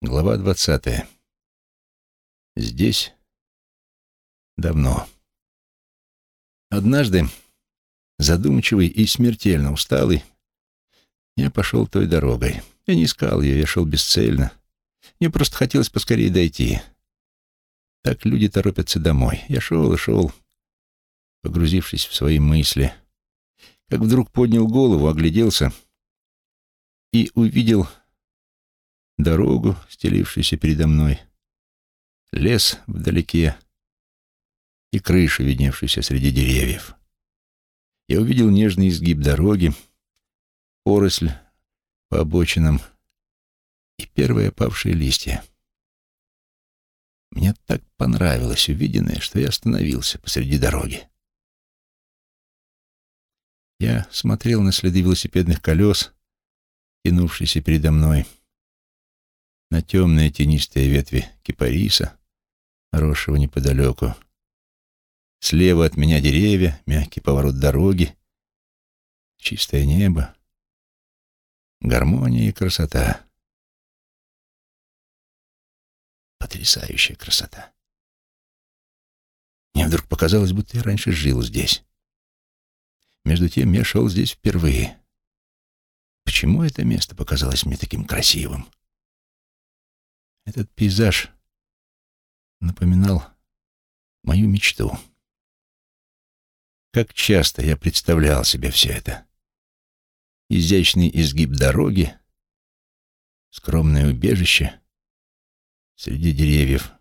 Глава двадцатая. Здесь давно. Однажды, задумчивый и смертельно усталый, я пошел той дорогой. Я не искал ее, я шел бесцельно. Мне просто хотелось поскорее дойти. Так люди торопятся домой. Я шел и шел, погрузившись в свои мысли. Как вдруг поднял голову, огляделся и увидел дорогу, стелившуюся передо мной, лес вдалеке и крышу, видневшуюся среди деревьев. Я увидел нежный изгиб дороги, поросль по обочинам и первые опавшие листья. Мне так понравилось увиденное, что я остановился посреди дороги. Я смотрел на следы велосипедных колес, тянувшиеся передо мной, на темные тенистые ветви кипариса, росшего неподалеку. Слева от меня деревья, мягкий поворот дороги, чистое небо, гармония и красота. Потрясающая красота. Мне вдруг показалось, будто я раньше жил здесь. Между тем я шел здесь впервые. Почему это место показалось мне таким красивым? Этот пейзаж напоминал мою мечту. Как часто я представлял себе все это. Изящный изгиб дороги, скромное убежище среди деревьев.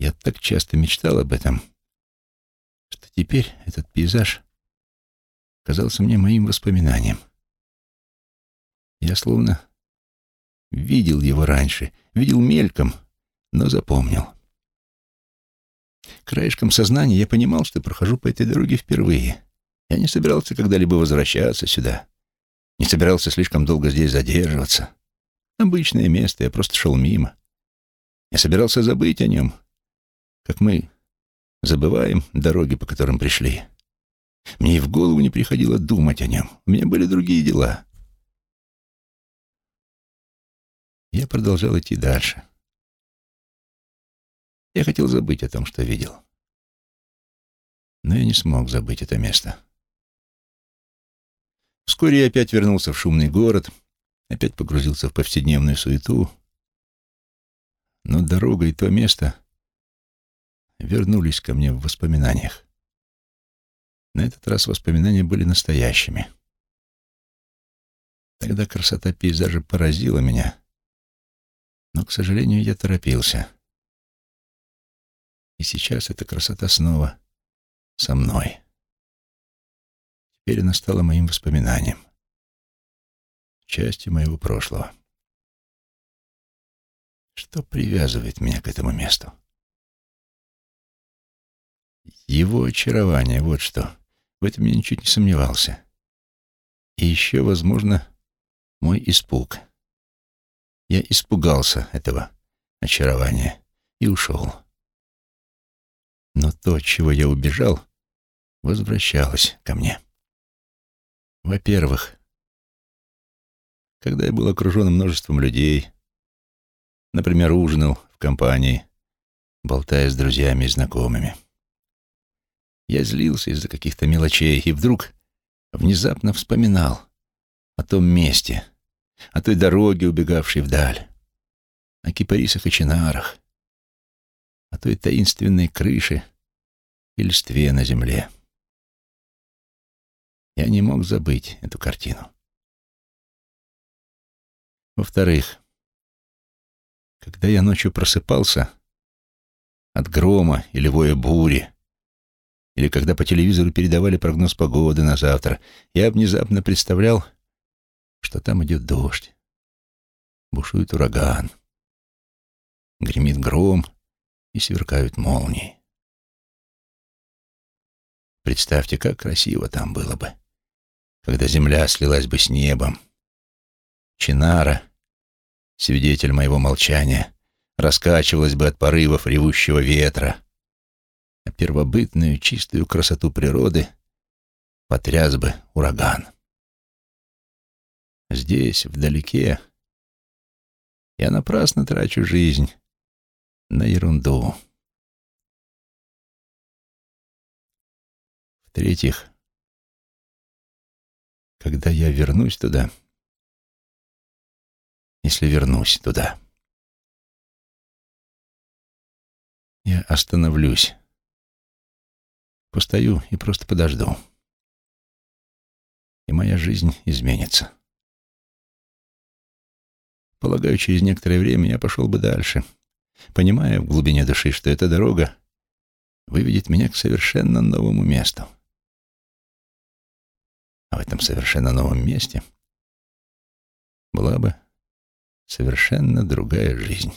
Я так часто мечтал об этом, что теперь этот пейзаж казался мне моим воспоминанием. Я словно Видел его раньше, видел мельком, но запомнил. Краешком сознания я понимал, что прохожу по этой дороге впервые. Я не собирался когда-либо возвращаться сюда. Не собирался слишком долго здесь задерживаться. Обычное место, я просто шел мимо. Я собирался забыть о нем, как мы забываем дороги, по которым пришли. Мне и в голову не приходило думать о нем. У меня были другие дела. Я продолжал идти дальше. Я хотел забыть о том, что видел. Но я не смог забыть это место. Вскоре я опять вернулся в шумный город, опять погрузился в повседневную суету. Но дорога и то место вернулись ко мне в воспоминаниях. На этот раз воспоминания были настоящими. Тогда красота пейзажа поразила меня — но, к сожалению, я торопился. И сейчас эта красота снова со мной. Теперь она стала моим воспоминанием, частью моего прошлого. Что привязывает меня к этому месту? Его очарование, вот что. В этом я ничуть не сомневался. И еще, возможно, мой испуг — я испугался этого очарования и ушел. Но то, чего я убежал, возвращалось ко мне. Во-первых, когда я был окружен множеством людей, например, ужинал в компании, болтая с друзьями и знакомыми. Я злился из-за каких-то мелочей и вдруг внезапно вспоминал о том месте, о той дороге, убегавшей вдаль, о кипарисах и чинарах, о той таинственной крыше и листве на земле. Я не мог забыть эту картину. Во-вторых, когда я ночью просыпался от грома или воя бури, или когда по телевизору передавали прогноз погоды на завтра, я внезапно представлял, что там идет дождь, бушует ураган, гремит гром и сверкают молнии. Представьте, как красиво там было бы, когда земля слилась бы с небом. Чинара, свидетель моего молчания, раскачивалась бы от порывов ревущего ветра, а первобытную чистую красоту природы потряс бы ураган. Здесь, вдалеке, Я напрасно трачу жизнь на ерунду. В-третьих, когда я вернусь туда, если вернусь туда, я остановлюсь, постою и просто подожду. И моя жизнь изменится. Полагаю, через некоторое время я пошел бы дальше, понимая в глубине души, что эта дорога выведет меня к совершенно новому месту. А в этом совершенно новом месте была бы совершенно другая жизнь.